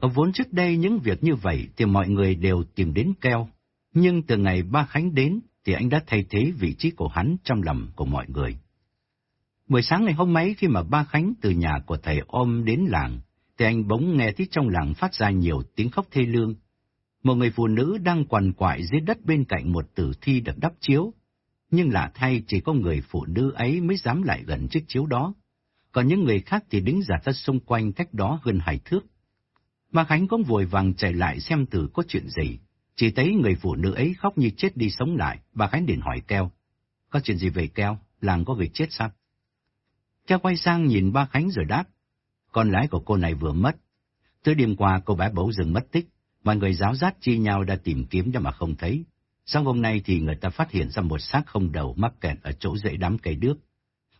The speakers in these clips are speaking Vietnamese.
Ở vốn trước đây những việc như vậy thì mọi người đều tìm đến keo, nhưng từ ngày ba Khánh đến thì anh đã thay thế vị trí của hắn trong lòng của mọi người. Buổi sáng ngày hôm ấy khi mà ba Khánh từ nhà của thầy ôm đến làng, thì anh bỗng nghe thấy trong làng phát ra nhiều tiếng khóc thê lương. Một người phụ nữ đang quằn quại dưới đất bên cạnh một tử thi được đắp chiếu, nhưng lạ thay chỉ có người phụ nữ ấy mới dám lại gần chiếc chiếu đó, còn những người khác thì đứng giả ra xung quanh cách đó hơn hai thước. Ba Khánh cũng vội vàng chạy lại xem thử có chuyện gì, chỉ thấy người phụ nữ ấy khóc như chết đi sống lại, bà Khánh liền hỏi Keo, có chuyện gì về Keo, làng có người chết sao? Keo quay sang nhìn ba Khánh rồi đáp, con lái của cô này vừa mất. Tới đêm qua cô bé bấu rừng mất tích, mọi người giáo giác chi nhau đã tìm kiếm nhưng mà không thấy. Sau hôm nay thì người ta phát hiện ra một xác không đầu mắc kẹt ở chỗ rễ đám cây đước.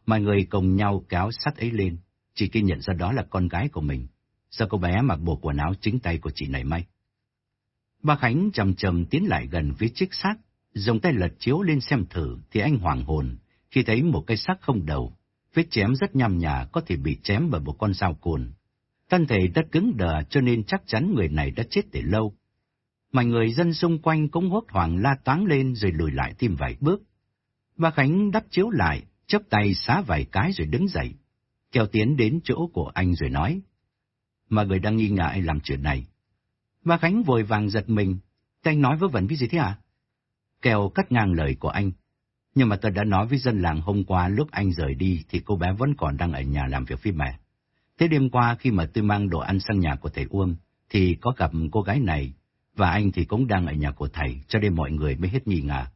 Mọi người cùng nhau kéo xác ấy lên, chỉ khi nhận ra đó là con gái của mình. Sao cô bé mặc bộ quần áo chính tay của chị này may? Ba Khánh chầm chầm tiến lại gần với chiếc xác, dùng tay lật chiếu lên xem thử thì anh hoàng hồn khi thấy một cái xác không đầu Vết chém rất nhằm nhà có thể bị chém bởi một con dao cồn. Thân thể đã cứng đờ cho nên chắc chắn người này đã chết từ lâu. Mọi người dân xung quanh cũng hốt hoảng la toáng lên rồi lùi lại thêm vài bước. Bà Khánh đắp chiếu lại, chấp tay xá vài cái rồi đứng dậy. Kéo tiến đến chỗ của anh rồi nói. Mà người đang nghi ngờ anh làm chuyện này. Bà Khánh vội vàng giật mình. Thế anh nói với Vân cái gì thế à? Kèo cắt ngang lời của anh. Nhưng mà tôi đã nói với dân làng hôm qua lúc anh rời đi thì cô bé vẫn còn đang ở nhà làm việc với mẹ. Thế đêm qua khi mà tôi mang đồ ăn sang nhà của thầy Uông thì có gặp cô gái này và anh thì cũng đang ở nhà của thầy cho nên mọi người mới hết nghi ngờ.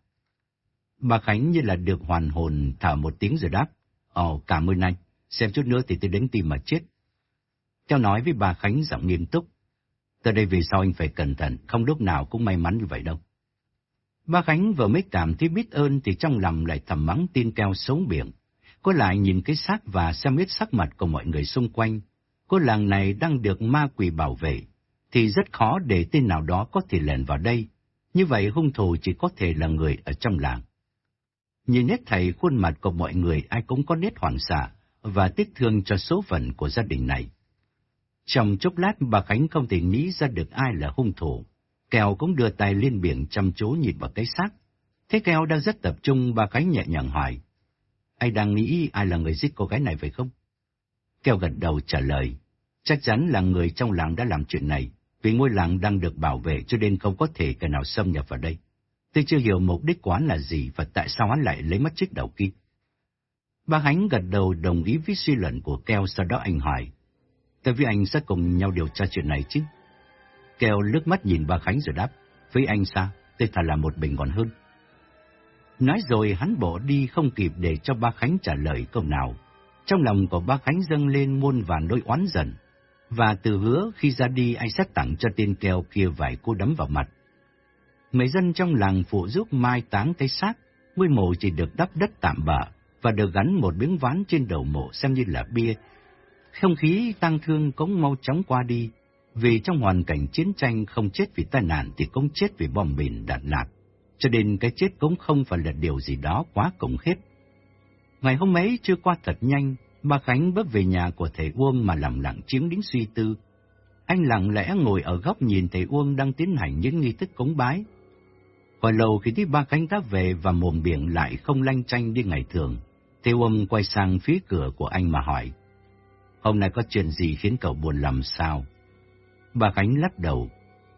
Bà Khánh như là được hoàn hồn thở một tiếng rồi đáp. Ồ, cảm ơn anh. Xem chút nữa thì tôi đến tìm mà chết. Theo nói với bà Khánh giọng nghiêm túc. Từ đây về sau anh phải cẩn thận, không lúc nào cũng may mắn như vậy đâu. Ba Khánh vừa mới cảm thấy biết ơn thì trong lòng lại thầm mắng tin keo xấu miệng. Cô lại nhìn cái xác và xem biết sắc mặt của mọi người xung quanh. Cô làng này đang được ma quỷ bảo vệ, thì rất khó để tên nào đó có thể lèn vào đây. Như vậy hung thủ chỉ có thể là người ở trong làng. Nhìn nét thầy khuôn mặt của mọi người ai cũng có nét hoảng xạ và tiếc thương cho số phận của gia đình này. Trong chốc lát bà Khánh không thể nghĩ ra được ai là hung thủ. Kèo cũng đưa tay lên biển chăm chú nhìn vào cái xác. Thế Kèo đang rất tập trung, bà Khánh nhẹ nhàng hỏi. Anh đang nghĩ ai là người giết cô gái này phải không? Kèo gật đầu trả lời. Chắc chắn là người trong làng đã làm chuyện này, vì ngôi làng đang được bảo vệ cho nên không có thể kẻ nào xâm nhập vào đây. Tôi chưa hiểu mục đích quán là gì và tại sao hắn lại lấy mất chiếc đầu kia. Bà Khánh gật đầu đồng ý với suy luận của Keo sau đó anh hỏi. Tôi với anh sẽ cùng nhau điều tra chuyện này chứ? Kèo lướt mắt nhìn ba Khánh rồi đáp, với anh sao, tôi thật là một bình còn hơn. Nói rồi hắn bỏ đi không kịp để cho ba Khánh trả lời câu nào. Trong lòng của ba Khánh dâng lên muôn vàn nỗi oán giận, và từ hứa khi ra đi anh sẽ tặng cho tên kèo kia vài cô đấm vào mặt. Người dân trong làng phụ giúp mai táng thấy xác, ngôi mộ chỉ được đắp đất tạm bạ và được gắn một miếng ván trên đầu mộ xem như là bia. Không khí tăng thương cũng mau chóng qua đi, vì trong hoàn cảnh chiến tranh không chết vì tai nạn thì cũng chết vì bom mìn đạn lạc, cho nên cái chết cũng không phải là điều gì đó quá cổng khiếp Ngày hôm ấy chưa qua thật nhanh, bà Khánh bước về nhà của thầy Uông mà lặng lặng chiếm đến suy tư. Anh lặng lẽ ngồi ở góc nhìn thầy Uông đang tiến hành những nghi thức cúng bái. Hồi lâu khi thấy ba Khánh đã về và mồm biển lại không lanh chanh như ngày thường, thầy Uông quay sang phía cửa của anh mà hỏi. Hôm nay có chuyện gì khiến cậu buồn làm sao? Bà Khánh lắc đầu.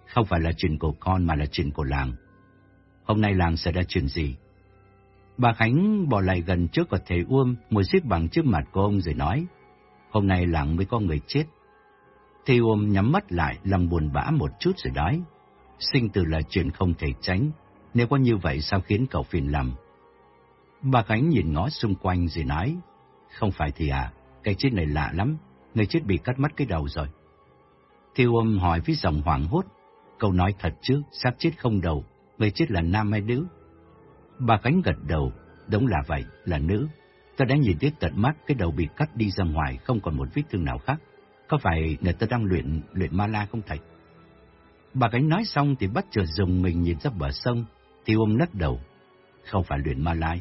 Không phải là chuyện của con mà là chuyện của làng. Hôm nay làng sẽ ra chuyện gì? Bà Khánh bỏ lại gần trước của thầy Uông, ngồi xếp bằng trước mặt của ông rồi nói. Hôm nay làng mới có người chết. Thầy Uông nhắm mắt lại, lòng buồn bã một chút rồi nói. Sinh tử là chuyện không thể tránh. Nếu có như vậy sao khiến cậu phiền lòng? Bà Khánh nhìn ngó xung quanh rồi nói. Không phải thì à, cái chết này lạ lắm. Người chết bị cắt mất cái đầu rồi. Thiêu ôm hỏi với giọng hoảng hốt. Câu nói thật chứ, xác chết không đầu, người chết là nam hay nữ? Bà cánh gật đầu, đúng là vậy, là nữ. Ta đã nhìn thấy tận mắt cái đầu bị cắt đi ra ngoài, không còn một vết thương nào khác. Có phải người ta đang luyện luyện ma la không thầy? Bà cánh nói xong thì bắt chợt dùng mình nhìn ra bờ sông, thì ôm lắc đầu. Không phải luyện ma lai.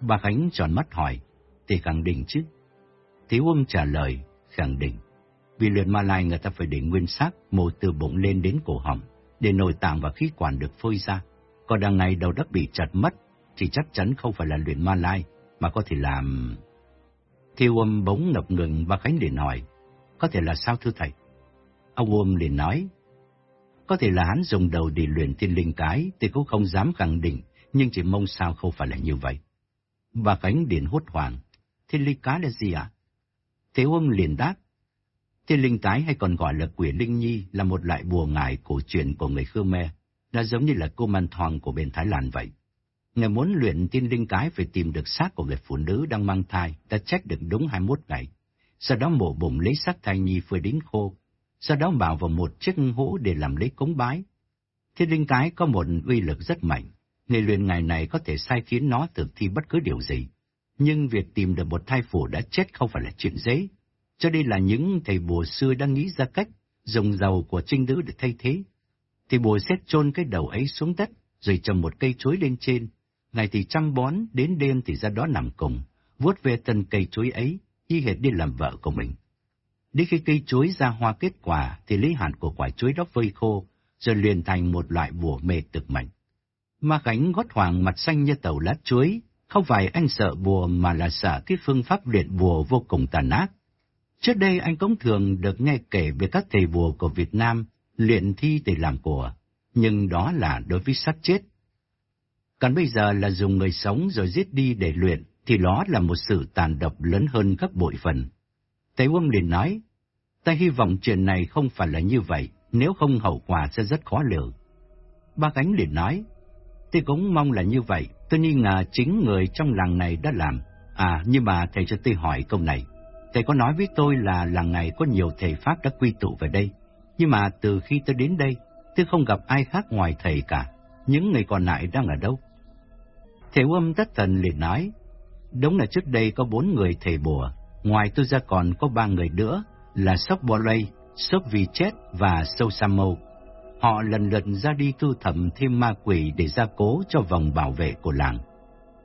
Bà Khánh tròn mắt hỏi, thì khẳng định chứ thiếu ôm trả lời, khẳng định. Vì luyện ma lai người ta phải để nguyên xác mồ từ bụng lên đến cổ họng, để nội tạng và khí quản được phơi ra. Còn đằng này đầu đất bị chặt mất, thì chắc chắn không phải là luyện ma lai, mà có thể làm... Thiêu âm bỗng ngập ngừng và Khánh liền hỏi, có thể là sao thưa thầy? Ông Ôm liền nói, có thể là hắn dùng đầu để luyện thiên linh cái thì cũng không dám khẳng định, nhưng chỉ mong sao không phải là như vậy. Bà Khánh liền hốt hoảng, thiên linh cái là gì ạ? Thế Ôm liền đáp, thiên linh cái hay còn gọi là quỷ linh nhi là một loại bùa ngải cổ truyền của người Khmer, nó giống như là cô man thong của bên Thái Lan vậy. Ngài muốn luyện thiên linh cái phải tìm được xác của người phụ nữ đang mang thai, đã check được đúng 21 ngày. Sau đó mổ bụng lấy xác thai nhi phơi đến khô, sau đó bảo vào một chiếc hũ để làm lấy cúng bái. Thiên linh cái có một uy lực rất mạnh, người luyện ngày này có thể sai khiến nó thực thi bất cứ điều gì. Nhưng việc tìm được một thai phụ đã chết không phải là chuyện dễ, cho đây là những thầy bùa xưa đang nghĩ ra cách dùng dầu của trinh nữ để thay thế. Thì bùa xét chôn cái đầu ấy xuống đất, rồi trồng một cây chuối lên trên. Ngày thì chăm bón, đến đêm thì ra đó nằm cùng, vuốt về thân cây chuối ấy, y hệt đi làm vợ của mình. Đến khi cây chuối ra hoa kết quả thì lấy hạt của quả chuối đó phơi khô, rồi liền thành một loại bùa mê cực mạnh. Ma Khánh gót hoàng mặt xanh như tàu lá chuối, không phải anh sợ bùa mà là sợ cái phương pháp luyện bùa vô cùng tàn ác. Trước đây anh cũng thường được nghe kể về các thầy bùa của Việt Nam luyện thi để làm bùa, nhưng đó là đối với xác chết. Còn bây giờ là dùng người sống rồi giết đi để luyện, thì đó là một sự tàn độc lớn hơn các bội phần. Thầy Uông liền nói, ta hy vọng chuyện này không phải là như vậy, nếu không hậu quả sẽ rất khó lường. Ba Cánh liền nói, tôi cũng mong là như vậy, tôi nghi ngờ chính người trong làng này đã làm. À, nhưng mà thầy cho tôi hỏi câu này. Thầy có nói với tôi là làng này có nhiều thầy Pháp đã quy tụ về đây, nhưng mà từ khi tôi đến đây, tôi không gặp ai khác ngoài thầy cả. Những người còn lại đang ở đâu? Thầy Uâm tất thần liền nói, đúng là trước đây có bốn người thầy bùa, ngoài tôi ra còn có ba người nữa là Sóc Bò Lây, Sóc Vì Chết và Sâu Sa Mâu. Họ lần lượt ra đi thu thập thêm ma quỷ để gia cố cho vòng bảo vệ của làng.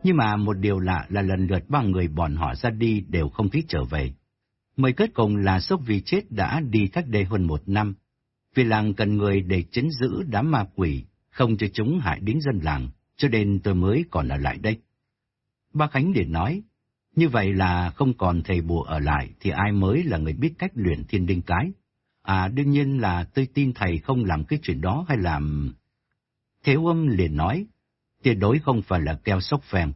Nhưng mà một điều lạ là lần lượt ba người bọn họ ra đi đều không thích trở về. Mới kết cùng là sốc Vì Chết đã đi cách đây hơn một năm. Vì làng cần người để chấn giữ đám ma quỷ, không cho chúng hại đến dân làng, cho nên tôi mới còn ở lại đây. Ba Khánh liền nói, như vậy là không còn thầy bùa ở lại thì ai mới là người biết cách luyện thiên đinh cái. À đương nhiên là tôi tin thầy không làm cái chuyện đó hay làm... Thế âm liền nói, tuyệt đối không phải là keo sốc phèn.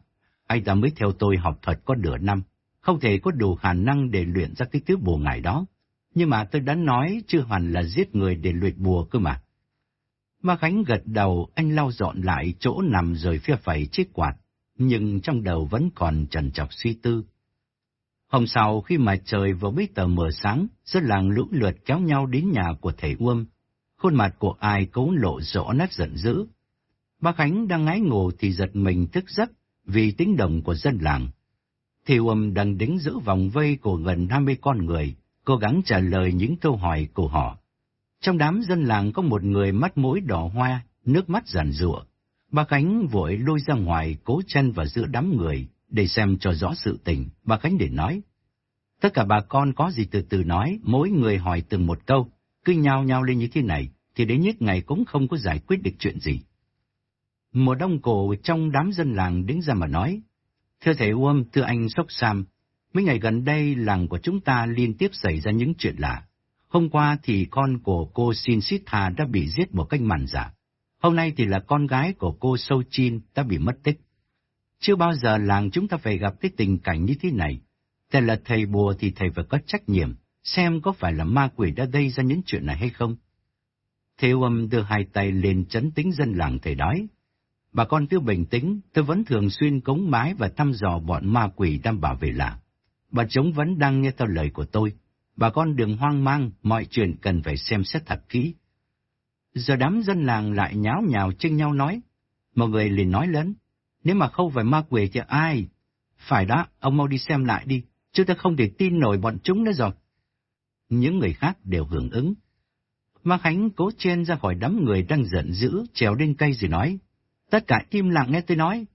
Anh ta mới theo tôi học thuật có nửa năm, không thể có đủ khả năng để luyện ra cái thứ bùa ngải đó. Nhưng mà tôi đã nói chưa hẳn là giết người để luyện bùa cơ mà. Ma Khánh gật đầu, anh lau dọn lại chỗ nằm rồi phía phẩy chiếc quạt nhưng trong đầu vẫn còn trần trọc suy tư. Hôm sau khi mà trời vừa mới tờ mờ sáng, dân làng lũ lượt kéo nhau đến nhà của thầy Uông. Khuôn mặt của ai cũng lộ rõ nét giận dữ. Bác Khánh đang ngái ngủ thì giật mình thức giấc vì tiếng động của dân làng. Thầy Uông đang đứng giữ vòng vây của gần 50 con người, cố gắng trả lời những câu hỏi của họ. Trong đám dân làng có một người mắt mũi đỏ hoa, nước mắt giàn rụa. Bác Khánh vội lôi ra ngoài cố chân vào giữa đám người để xem cho rõ sự tình. Bà Khánh để nói. Tất cả bà con có gì từ từ nói, mỗi người hỏi từng một câu, cứ nhao nhao lên như thế này, thì đến nhất ngày cũng không có giải quyết được chuyện gì. Một đông cổ trong đám dân làng đứng ra mà nói, Thưa thầy Uông, thưa anh Sóc Sam, mấy ngày gần đây làng của chúng ta liên tiếp xảy ra những chuyện lạ. Hôm qua thì con của cô Sin Sitha đã bị giết một cách màn giả. Hôm nay thì là con gái của cô Sâu Chin đã bị mất tích. Chưa bao giờ làng chúng ta phải gặp cái tình cảnh như thế này. Thầy là thầy bùa thì thầy phải có trách nhiệm, xem có phải là ma quỷ đã gây ra những chuyện này hay không. Theo âm đưa hai tay lên chấn tính dân làng thầy đói. Bà con cứ bình tĩnh, tôi vẫn thường xuyên cống mái và thăm dò bọn ma quỷ đang bảo vệ làng. Bà chúng vẫn đang nghe theo lời của tôi. Bà con đừng hoang mang, mọi chuyện cần phải xem xét thật kỹ. Giờ đám dân làng lại nháo nhào chênh nhau nói. Mọi người liền nói lớn, nếu mà không phải ma quỷ thì ai? Phải đó, ông mau đi xem lại đi, chứ ta không thể tin nổi bọn chúng nữa rồi. Những người khác đều hưởng ứng. Ma Khánh cố chen ra khỏi đám người đang giận dữ, trèo lên cây rồi nói. Tất cả im lặng nghe tôi nói.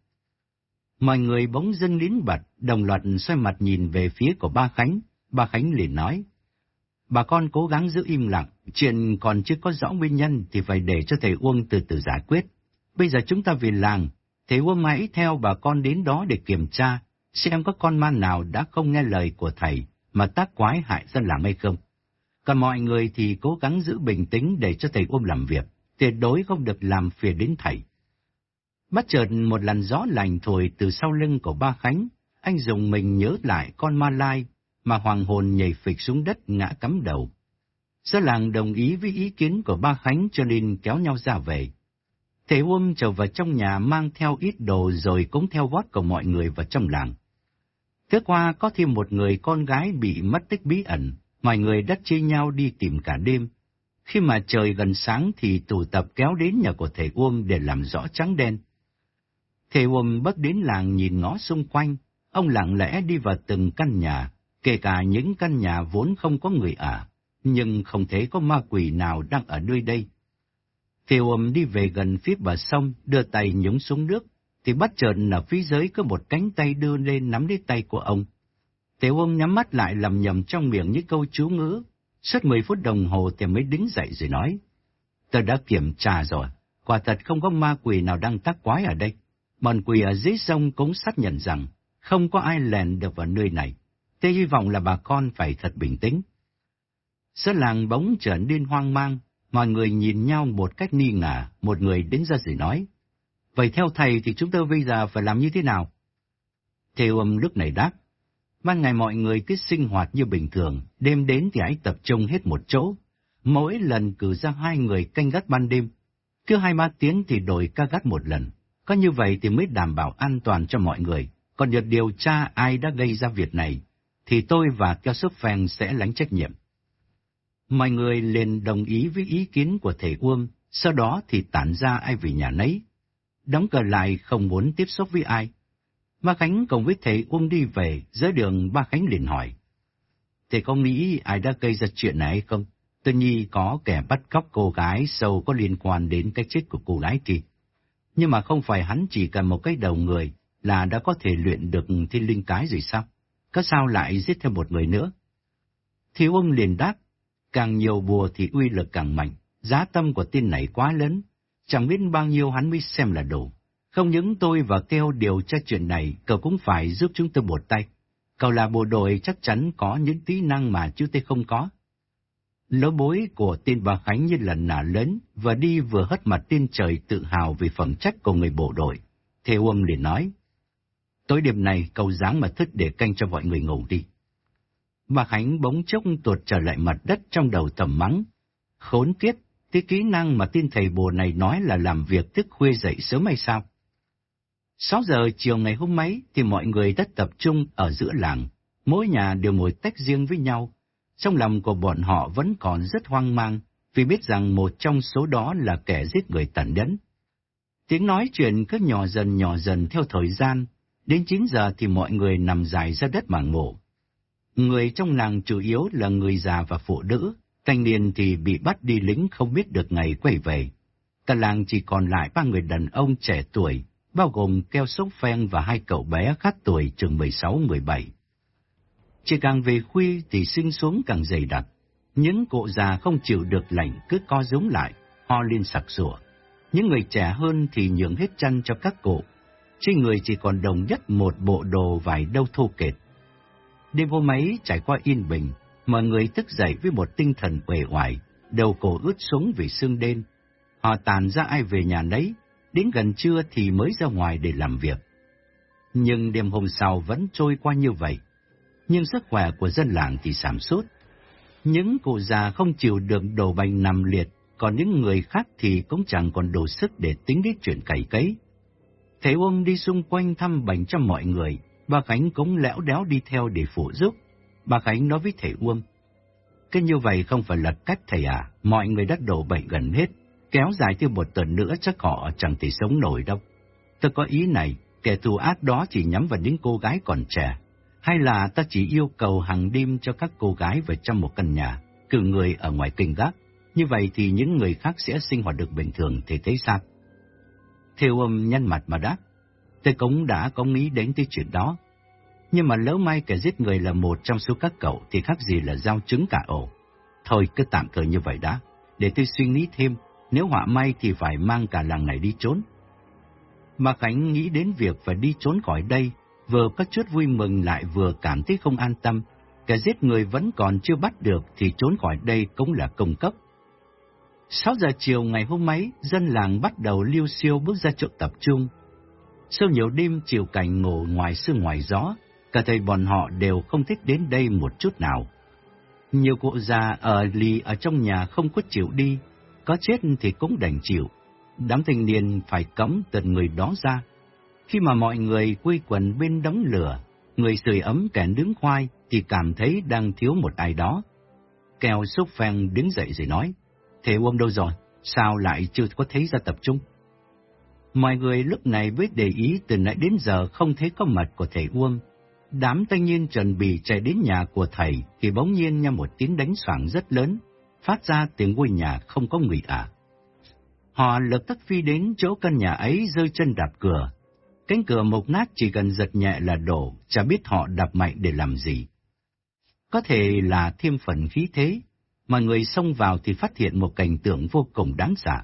Mọi người bỗng dưng lín bật, đồng loạt xoay mặt nhìn về phía của ba Khánh. Ba Khánh liền nói. Bà con cố gắng giữ im lặng, chuyện còn chưa có rõ nguyên nhân thì phải để cho thầy Uông từ từ giải quyết. Bây giờ chúng ta về làng, thầy Uông hãy theo bà con đến đó để kiểm tra, xem có con ma nào đã không nghe lời của thầy mà tác quái hại dân làng hay không. Còn mọi người thì cố gắng giữ bình tĩnh để cho thầy ôm làm việc, tuyệt đối không được làm phiền đến thầy. Bất chợt một làn gió lành thổi từ sau lưng của ba Khánh, anh dùng mình nhớ lại con ma lai mà hoàng hồn nhảy phịch xuống đất ngã cắm đầu. Dân làng đồng ý với ý kiến của ba Khánh cho nên kéo nhau ra về. Thầy Uông trở vào trong nhà mang theo ít đồ rồi cũng theo gót của mọi người vào trong làng. Thế qua có thêm một người con gái bị mất tích bí ẩn, mọi người đã chia nhau đi tìm cả đêm. Khi mà trời gần sáng thì tụ tập kéo đến nhà của thầy Uông để làm rõ trắng đen. Thầy Uông bước đến làng nhìn ngó xung quanh, ông lặng lẽ đi vào từng căn nhà, kể cả những căn nhà vốn không có người ở, nhưng không thể có ma quỷ nào đang ở nơi đây. Tiêu Uông đi về gần phía bờ sông, đưa tay nhúng xuống nước, thì bất chợt ở phía dưới có một cánh tay đưa lên nắm lấy tay của ông. Tiểu ông nhắm mắt lại lầm nhầm trong miệng những câu chú ngữ. Suốt 10 phút đồng hồ thì mới đứng dậy rồi nói. Tôi đã kiểm tra rồi, quả thật không có ma quỷ nào đang tác quái ở đây. Bọn quỷ ở dưới sông cũng xác nhận rằng không có ai lèn được vào nơi này. Tôi hy vọng là bà con phải thật bình tĩnh. Dân làng bỗng trở nên hoang mang, mọi người nhìn nhau một cách nghi ngờ, một người đến ra rồi nói. Vậy theo thầy thì chúng tôi bây giờ phải làm như thế nào? Thầy âm lúc này đáp, ban ngày mọi người cứ sinh hoạt như bình thường, đêm đến thì hãy tập trung hết một chỗ. Mỗi lần cử ra hai người canh gác ban đêm, cứ hai ba tiếng thì đổi ca gác một lần. Có như vậy thì mới đảm bảo an toàn cho mọi người. Còn việc điều tra ai đã gây ra việc này, thì tôi và Keo Súp Phèn sẽ lãnh trách nhiệm. Mọi người liền đồng ý với ý kiến của thầy Uông, sau đó thì tản ra ai về nhà nấy đóng cửa lại không muốn tiếp xúc với ai. Ba Khánh cùng với thầy Uông đi về, giữa đường ba Khánh liền hỏi. Thầy có nghĩ ai đã gây ra chuyện này không? Tôi nhi có kẻ bắt cóc cô gái sâu có liên quan đến cái chết của cô gái kia. Nhưng mà không phải hắn chỉ cần một cái đầu người là đã có thể luyện được thiên linh cái rồi sao? Có sao lại giết thêm một người nữa? Thì ông liền đáp, càng nhiều bùa thì uy lực càng mạnh, giá tâm của tin này quá lớn, chẳng biết bao nhiêu hắn mới xem là đủ. Không những tôi và kêu điều tra chuyện này, cậu cũng phải giúp chúng tôi một tay. Cậu là bộ đội chắc chắn có những tí năng mà chú tôi không có. Lỗ bối của tiên bà Khánh như lần nả lớn, và đi vừa hất mặt tiên trời tự hào về phẩm chất của người bộ đội. Theo Uông liền nói, tối đêm này cậu dáng mà thức để canh cho mọi người ngủ đi mà Khánh bỗng chốc tuột trở lại mặt đất trong đầu tầm mắng. Khốn kiếp, cái kỹ năng mà tin thầy bồ này nói là làm việc thức khuya dậy sớm hay sao? Sáu giờ chiều ngày hôm ấy thì mọi người đã tập trung ở giữa làng, mỗi nhà đều ngồi tách riêng với nhau. Trong lòng của bọn họ vẫn còn rất hoang mang, vì biết rằng một trong số đó là kẻ giết người tàn nhẫn. Tiếng nói chuyện cứ nhỏ dần nhỏ dần theo thời gian, đến 9 giờ thì mọi người nằm dài ra đất mà ngủ. Người trong làng chủ yếu là người già và phụ nữ, Thanh niên thì bị bắt đi lính không biết được ngày quay về. Cả làng chỉ còn lại ba người đàn ông trẻ tuổi, bao gồm Keo Sốc Phen và hai cậu bé khác tuổi chừng 16-17. Chỉ càng về khuya thì sinh xuống càng dày đặc. Những cụ già không chịu được lạnh cứ co giống lại, ho lên sặc sủa. Những người trẻ hơn thì nhường hết chăn cho các cụ. Trên người chỉ còn đồng nhất một bộ đồ vải đâu thô kệt. Đêm hôm ấy trải qua yên bình, mọi người thức dậy với một tinh thần uể oải, đầu cổ ướt súng vì sương đêm. Họ tàn ra ai về nhà nấy, đến gần trưa thì mới ra ngoài để làm việc. Nhưng đêm hôm sau vẫn trôi qua như vậy. Nhưng sức khỏe của dân làng thì giảm sút. Những cụ già không chịu được đổ bệnh nằm liệt, còn những người khác thì cũng chẳng còn đủ sức để tính đến chuyện cày cấy. Thầy Uông đi xung quanh thăm bệnh cho mọi người, bà Khánh cũng lẽo đéo đi theo để phụ giúp. Bà Khánh nói với thầy Uông. Cái như vậy không phải là cách thầy à, mọi người đã đổ bệnh gần hết, kéo dài thêm một tuần nữa chắc họ chẳng thể sống nổi đâu. Tôi có ý này, kẻ thù ác đó chỉ nhắm vào những cô gái còn trẻ, hay là ta chỉ yêu cầu hàng đêm cho các cô gái vào trong một căn nhà, cử người ở ngoài kinh gác, như vậy thì những người khác sẽ sinh hoạt được bình thường thì thấy sao? Theo âm nhăn mặt mà đáp, tôi cũng đã có nghĩ đến cái chuyện đó, nhưng mà lỡ may kẻ giết người là một trong số các cậu thì khác gì là giao trứng cả ổ. Thôi cứ tạm thời như vậy đã, để tôi suy nghĩ thêm, nếu họa may thì phải mang cả làng này đi trốn. Mà Khánh nghĩ đến việc phải đi trốn khỏi đây, vừa có chút vui mừng lại vừa cảm thấy không an tâm. Kẻ giết người vẫn còn chưa bắt được thì trốn khỏi đây cũng là công cấp. 6 giờ chiều ngày hôm ấy, dân làng bắt đầu liêu siêu bước ra chỗ tập trung. Sau nhiều đêm chiều cảnh ngủ ngoài sương ngoài gió, cả thầy bọn họ đều không thích đến đây một chút nào. Nhiều cụ già ở lì ở trong nhà không có chịu đi, có chết thì cũng đành chịu. Đám thanh niên phải cấm tận người đó ra. Khi mà mọi người quây quần bên đống lửa, người sưởi ấm kẻ đứng khoai thì cảm thấy đang thiếu một ai đó. Kèo xúc phèn đứng dậy rồi nói, Thế ông đâu rồi? Sao lại chưa có thấy ra tập trung? Mọi người lúc này mới để ý từ nãy đến giờ không thấy có mặt của thầy Uông. Đám thanh niên chuẩn bị chạy đến nhà của thầy thì bỗng nhiên nghe một tiếng đánh soảng rất lớn, phát ra tiếng ngôi nhà không có người à. Họ lập tức phi đến chỗ căn nhà ấy rơi chân đạp cửa. Cánh cửa mộc nát chỉ cần giật nhẹ là đổ, chả biết họ đạp mạnh để làm gì. Có thể là thêm phần khí thế, mà người xông vào thì phát hiện một cảnh tượng vô cùng đáng sợ.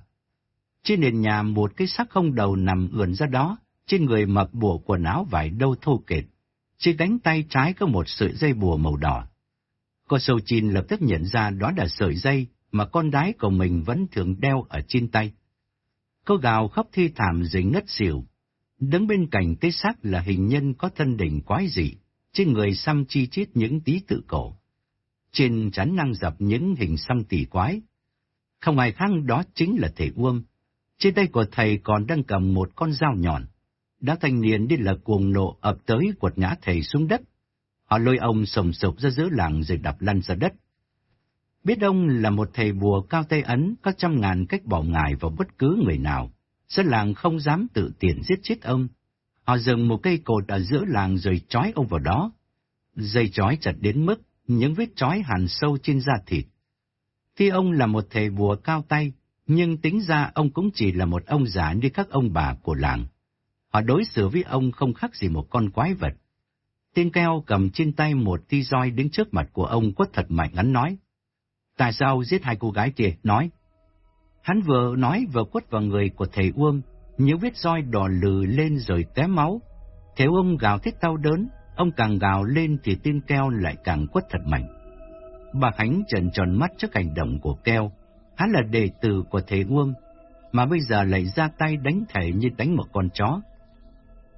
Trên nền nhà một cái xác không đầu nằm ườn ra đó, trên người mặc bộ quần áo vải đâu thô kệch. Trên cánh tay trái có một sợi dây bùa màu đỏ. Cô sâu chin lập tức nhận ra đó là sợi dây mà con gái của mình vẫn thường đeo ở trên tay. Cô gào khóc thi thảm rồi ngất xỉu. Đứng bên cạnh cái xác là hình nhân có thân đỉnh quái dị, trên người xăm chi chít những tí tự cổ. Trên chắn năng dập những hình xăm tỷ quái. Không ai khác đó chính là thể Uông. Trên tay của thầy còn đang cầm một con dao nhọn. Đã thanh niên đi là cuồng nộ ập tới quật ngã thầy xuống đất. Họ lôi ông sồng sục ra giữa làng rồi đập lăn ra đất. Biết ông là một thầy bùa cao tay ấn, có trăm ngàn cách bỏ ngài vào bất cứ người nào. Dân làng không dám tự tiện giết chết ông. Họ dừng một cây cột ở giữa làng rồi trói ông vào đó. Dây trói chặt đến mức những vết trói hàn sâu trên da thịt. Khi ông là một thầy bùa cao tay, nhưng tính ra ông cũng chỉ là một ông già như các ông bà của làng. Họ đối xử với ông không khác gì một con quái vật. Tiên keo cầm trên tay một ti roi đứng trước mặt của ông quất thật mạnh ngắn nói. Tại sao giết hai cô gái kia? Nói. Hắn vừa nói vừa quất vào người của thầy Uông, những vết roi đỏ lừ lên rồi té máu. Thầy Uông gào thét đau đớn, ông càng gào lên thì tiên keo lại càng quất thật mạnh. Bà Khánh trần tròn mắt trước hành động của keo. Hắn là đệ tử của thầy Uông, mà bây giờ lại ra tay đánh thầy như đánh một con chó.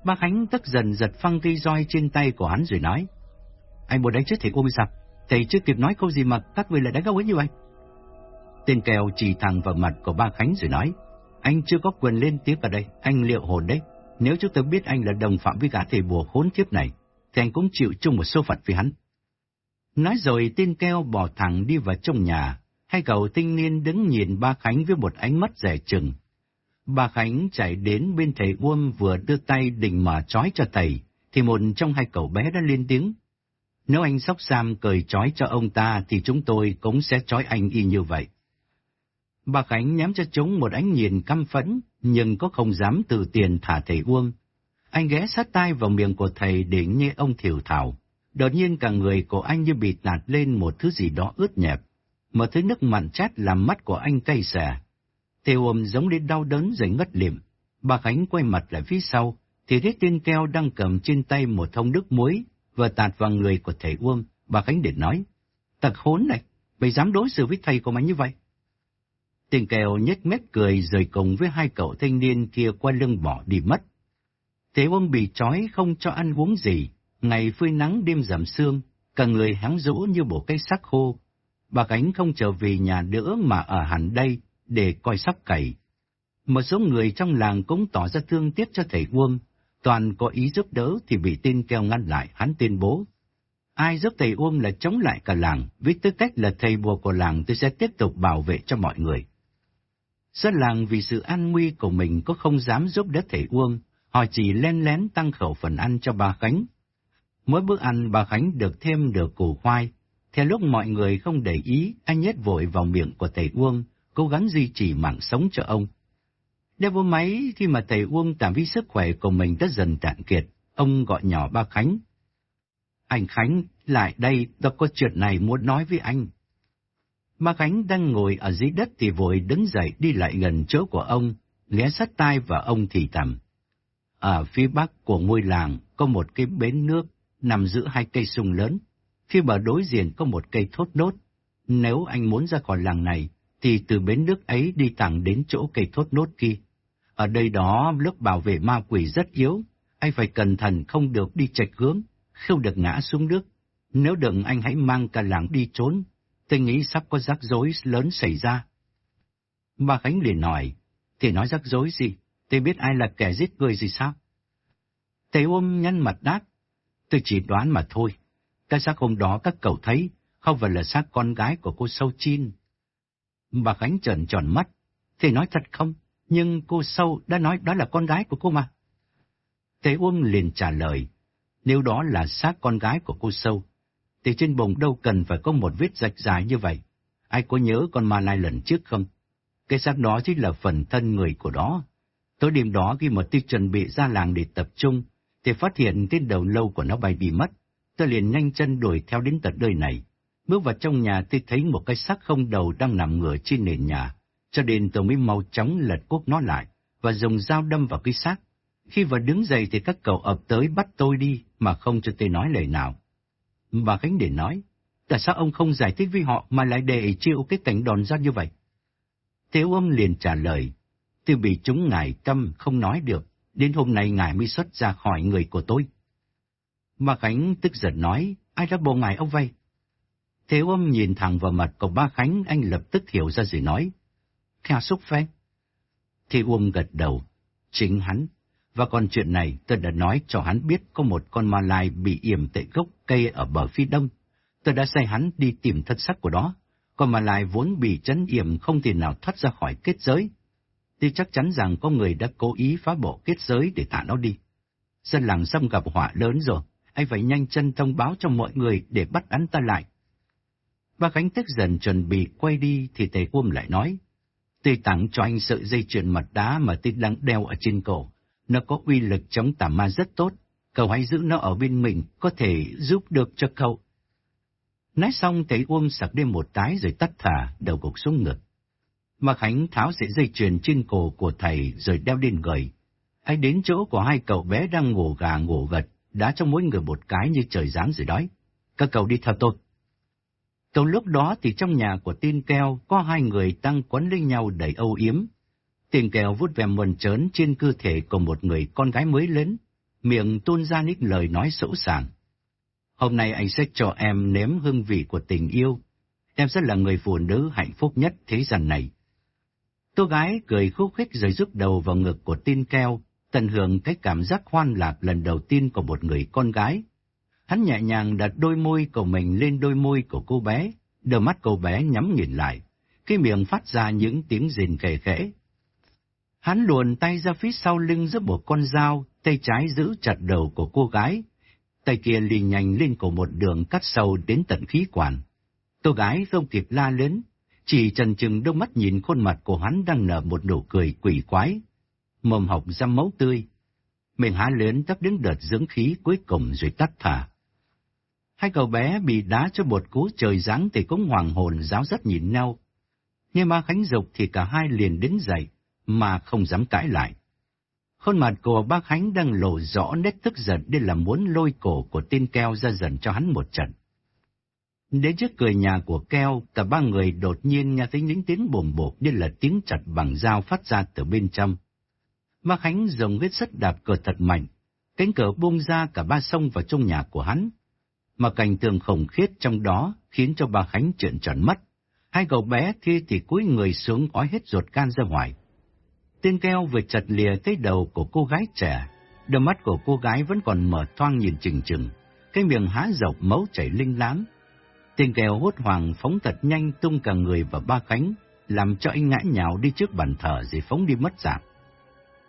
Bác Khánh tức dần giật phăng cây roi trên tay của hắn rồi nói. Anh muốn đánh chết thầy Uông sao? Thầy chưa kịp nói câu gì mà các người lại đánh ông ấy như vậy. Tên kèo chỉ thẳng vào mặt của ba Khánh rồi nói, anh chưa có quyền lên tiếp ở đây, anh liệu hồn đấy. Nếu chúng tôi biết anh là đồng phạm với cả thầy bùa khốn kiếp này, thì anh cũng chịu chung một số phận với hắn. Nói rồi tên keo bỏ thẳng đi vào trong nhà, hai cậu tinh niên đứng nhìn ba Khánh với một ánh mắt rẻ chừng. Ba Khánh chạy đến bên thầy Uông vừa đưa tay định mà trói cho thầy, thì một trong hai cậu bé đã lên tiếng. Nếu anh Sóc Sam cười trói cho ông ta thì chúng tôi cũng sẽ trói anh y như vậy. Bà Khánh nhắm cho chúng một ánh nhìn căm phẫn, nhưng có không dám từ tiền thả thầy Uông. Anh ghé sát tay vào miệng của thầy để nghe ông thiểu thảo. Đột nhiên cả người của anh như bị tạt lên một thứ gì đó ướt nhẹp mà thứ nước mặn chát làm mắt của anh cay xè. Thầy ôm giống đến đau đớn rồi ngất liềm. Bà Khánh quay mặt lại phía sau, thì thấy tên keo đang cầm trên tay một thông nước muối, và tạt vào người của thầy Uông. Bà Khánh để nói, Tật khốn này, mày dám đối xử với thầy của mày như vậy? Tên keo nhếch mép cười rồi cùng với hai cậu thanh niên kia qua lưng bỏ đi mất. Thế ông bị trói không cho ăn uống gì, ngày phơi nắng đêm giảm sương, cả người háng rũ như bộ cây xác khô. Bà cánh không trở về nhà nữa mà ở hẳn đây để coi sóc cày. Một số người trong làng cũng tỏ ra thương tiếc cho thầy Uông, toàn có ý giúp đỡ thì bị tên keo ngăn lại, hắn tuyên bố. Ai giúp thầy Uông là chống lại cả làng, với tư cách là thầy bùa của làng tôi sẽ tiếp tục bảo vệ cho mọi người. Dân làng vì sự an nguy của mình có không dám giúp đỡ thầy Uông, họ chỉ len lén tăng khẩu phần ăn cho bà Khánh. Mỗi bữa ăn bà Khánh được thêm được củ khoai. Theo lúc mọi người không để ý, anh nhét vội vào miệng của thầy Uông, cố gắng duy trì mạng sống cho ông. Đeo vô máy khi mà thầy Uông cảm thấy sức khỏe của mình đã dần cạn kiệt, ông gọi nhỏ ba Khánh. Anh Khánh, lại đây, tôi có chuyện này muốn nói với anh. Ba Khánh đang ngồi ở dưới đất thì vội đứng dậy đi lại gần chỗ của ông, ghé sát tai và ông thì thầm. Ở phía bắc của ngôi làng có một cái bến nước nằm giữa hai cây sung lớn. Phía bờ đối diện có một cây thốt nốt. Nếu anh muốn ra khỏi làng này, thì từ bến nước ấy đi thẳng đến chỗ cây thốt nốt kia. Ở đây đó, lớp bảo vệ ma quỷ rất yếu, anh phải cẩn thận không được đi chệch hướng, không được ngã xuống nước. Nếu đừng anh hãy mang cả làng đi trốn, tôi nghĩ sắp có rắc rối lớn xảy ra. Bà Khánh liền hỏi, thì nói rắc rối gì? Tôi biết ai là kẻ giết người gì sao? Tế ôm nhăn mặt đáp, tôi chỉ đoán mà thôi. Cái xác hôm đó các cậu thấy không phải là xác con gái của cô Sâu Chin. Bà Khánh trợn tròn mắt, thì nói thật không? Nhưng cô Sâu đã nói đó là con gái của cô mà. Thế Uông liền trả lời, nếu đó là xác con gái của cô Sâu, thì trên bụng đâu cần phải có một vết rạch dài như vậy. Ai có nhớ con ma lai lần trước không? Cái xác đó chính là phần thân người của đó. Tối đêm đó khi mà tôi chuẩn bị ra làng để tập trung, thì phát hiện cái đầu lâu của nó bay bị mất. Tôi liền nhanh chân đuổi theo đến tận nơi này. Bước vào trong nhà tôi thấy một cái xác không đầu đang nằm ngửa trên nền nhà, cho nên tôi mới mau chóng lật cốt nó lại và dùng dao đâm vào cái xác. Khi vừa đứng dậy thì các cậu ập tới bắt tôi đi mà không cho tôi nói lời nào. Bà Khánh để nói, tại sao ông không giải thích với họ mà lại để chịu cái cảnh đòn ra như vậy? Thiếu âm liền trả lời, tôi bị chúng ngài tâm không nói được, đến hôm nay ngài mới xuất ra khỏi người của tôi. Ba Khánh tức giận nói, ai đã bồ ngài ông vay? Thế ông nhìn thẳng vào mặt của ba Khánh, anh lập tức hiểu ra rồi nói, kha xúc phép. Thì Uông gật đầu, chính hắn. Và còn chuyện này tôi đã nói cho hắn biết có một con ma lai bị yểm tại gốc cây ở bờ phía đông. Tôi đã sai hắn đi tìm thân sắc của đó. Còn ma lai vốn bị chấn yểm không thể nào thoát ra khỏi kết giới. Thì chắc chắn rằng có người đã cố ý phá bỏ kết giới để thả nó đi. Dân làng xâm gặp họa lớn rồi, anh phải nhanh chân thông báo cho mọi người để bắt hắn ta lại. Ba Khánh tức dần chuẩn bị quay đi thì thầy Quân lại nói, tôi tặng cho anh sợi dây chuyền mặt đá mà tôi đang đeo ở trên cổ. Nó có uy lực chống tà ma rất tốt, cậu hãy giữ nó ở bên mình, có thể giúp được cho cậu. Nói xong thầy Uông sặc đêm một tái rồi tắt thả, đầu gục xuống ngực. Mạc Khánh tháo sợi dây chuyền trên cổ của thầy rồi đeo lên người. Anh đến chỗ của hai cậu bé đang ngủ gà ngủ gật, đá cho mỗi người một cái như trời giáng rồi đói. Các cậu đi theo tôi. Cậu lúc đó thì trong nhà của tin keo có hai người đang quấn lấy nhau đầy âu yếm. Tin keo vút về mần trớn trên cơ thể của một người con gái mới lớn, miệng tuôn ra những lời nói sỗ sàng. Hôm nay anh sẽ cho em nếm hương vị của tình yêu. Em sẽ là người phụ nữ hạnh phúc nhất thế gian này. Cô gái cười khúc khích rồi rút đầu vào ngực của tin keo, tận hưởng cái cảm giác hoan lạc lần đầu tiên của một người con gái. Hắn nhẹ nhàng đặt đôi môi của mình lên đôi môi của cô bé, đôi mắt cô bé nhắm nhìn lại, cái miệng phát ra những tiếng rền khẽ khẽ. Hắn luồn tay ra phía sau lưng giúp một con dao, tay trái giữ chặt đầu của cô gái, tay kia liền nhanh lên cổ một đường cắt sâu đến tận khí quản. Cô gái không kịp la lớn, chỉ trần trừng đôi mắt nhìn khuôn mặt của hắn đang nở một nụ cười quỷ quái, mồm học ra máu tươi. mình há lớn tấp đến đợt dưỡng khí cuối cùng rồi tắt thả. Hai cậu bé bị đá cho một cú trời giáng thì cũng hoàng hồn giáo rất nhìn nhau. Nhưng mà Khánh Dục thì cả hai liền đứng dậy, mà không dám cãi lại. Khuôn mặt của bác Khánh đang lộ rõ nét tức giận đây là muốn lôi cổ của tên keo ra dần cho hắn một trận. Đến trước cửa nhà của keo, cả ba người đột nhiên nghe thấy những tiếng bồm bột như là tiếng chặt bằng dao phát ra từ bên trong. Ma Khánh dùng vết sắt đạp cờ thật mạnh, cánh cửa bung ra cả ba sông vào trong nhà của hắn. Mà cảnh tượng khủng khiết trong đó khiến cho bà Khánh trợn tròn mắt. Hai cậu bé kia thì cúi người xuống ói hết ruột gan ra ngoài. Tên keo vừa chặt lìa cái đầu của cô gái trẻ, đôi mắt của cô gái vẫn còn mở toang nhìn chừng chừng, cái miệng há rộng máu chảy linh láng. Tên keo hốt hoảng phóng thật nhanh tung cả người vào ba khánh, làm cho anh ngã nhào đi trước bàn thờ rồi phóng đi mất dạng.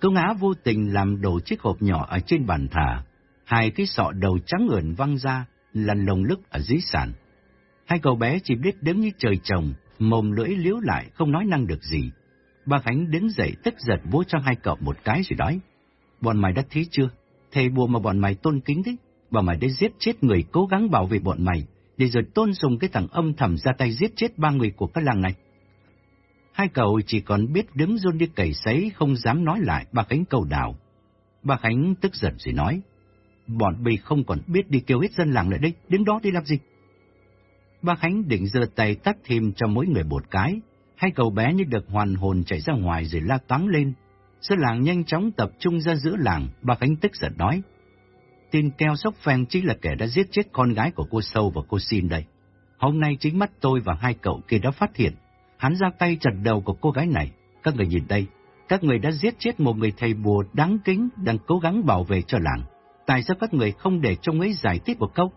Câu ngã vô tình làm đổ chiếc hộp nhỏ ở trên bàn thả hai cái sọ đầu trắng ngẩn văng ra, lăn lồng lức ở dưới sàn. Hai cậu bé chỉ biết đứng như trời trồng, mồm lưỡi liếu lại không nói năng được gì. Ba Khánh đứng dậy tức giật vỗ cho hai cậu một cái rồi nói. Bọn mày đã thí chưa? Thầy bùa mà bọn mày tôn kính đấy. Bọn mày đã giết chết người cố gắng bảo vệ bọn mày. để rồi tôn dùng cái thằng âm thầm ra tay giết chết ba người của cái làng này. Hai cậu chỉ còn biết đứng run đi cầy sấy, không dám nói lại bà Khánh cầu đảo. Bà Khánh tức giận rồi nói, bọn bì không còn biết đi kêu hết dân làng lại đây, đứng đó đi làm gì? Bà Khánh định giơ tay tắt thêm cho mỗi người một cái, hai cậu bé như được hoàn hồn chạy ra ngoài rồi la toáng lên. Dân làng nhanh chóng tập trung ra giữa làng, bà Khánh tức giận nói, tin keo sóc phèn chính là kẻ đã giết chết con gái của cô Sâu và cô Xin đây. Hôm nay chính mắt tôi và hai cậu kia đã phát hiện, hắn ra tay chặt đầu của cô gái này. Các người nhìn đây, các người đã giết chết một người thầy bùa đáng kính đang cố gắng bảo vệ cho làng. Tại sao các người không để trông ấy giải thích một câu?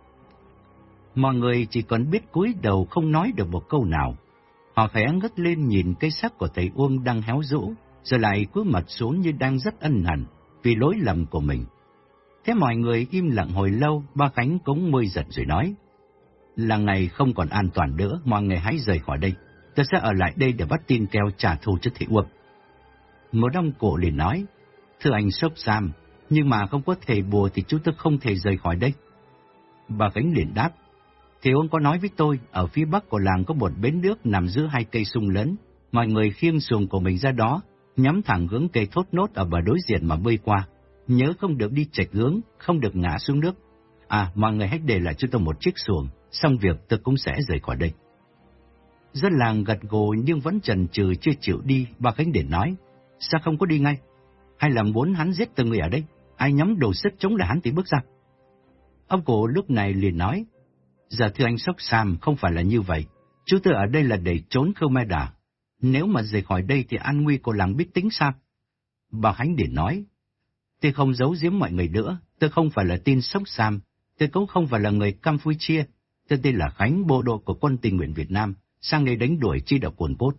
Mọi người chỉ còn biết cúi đầu không nói được một câu nào. Họ khẽ ngất lên nhìn cây sắc của thầy Uông đang héo rũ, rồi lại cúi mặt xuống như đang rất ân hận vì lỗi lầm của mình. Thế mọi người im lặng hồi lâu, ba Khánh cũng môi giật rồi nói. Làng này không còn an toàn nữa, mọi người hãy rời khỏi đây ta sẽ ở lại đây để bắt tin keo trả thù cho thị uộc. Một ông cổ liền nói, Thưa anh Sốc giam, nhưng mà không có thể bùa thì chúng tôi không thể rời khỏi đây. Bà Khánh liền đáp, Thì ông có nói với tôi, ở phía bắc của làng có một bến nước nằm giữa hai cây sung lớn. Mọi người khiêng xuồng của mình ra đó, nhắm thẳng hướng cây thốt nốt ở bờ đối diện mà bơi qua. Nhớ không được đi chệch hướng, không được ngã xuống nước. À, mọi người hãy để lại cho tôi một chiếc xuồng, xong việc tôi cũng sẽ rời khỏi đây. Dân làng gật gù nhưng vẫn chần chừ chưa chịu đi, bà Khánh để nói, sao không có đi ngay? Hay là muốn hắn giết từng người ở đây? Ai nhắm đồ sức chống lại hắn thì bước ra? Ông cụ lúc này liền nói, giờ thưa anh Sóc Sam không phải là như vậy, chú tôi ở đây là để trốn Khmer Đà. Nếu mà rời khỏi đây thì an nguy của làng biết tính sao? Bà Khánh để nói, tôi không giấu giếm mọi người nữa, tôi không phải là tin Sóc Sam, tôi cũng không phải là người Campuchia, tôi tên là Khánh, bộ đội của quân tình nguyện Việt Nam sang đây đánh đuổi chi đạo cuồn cốt.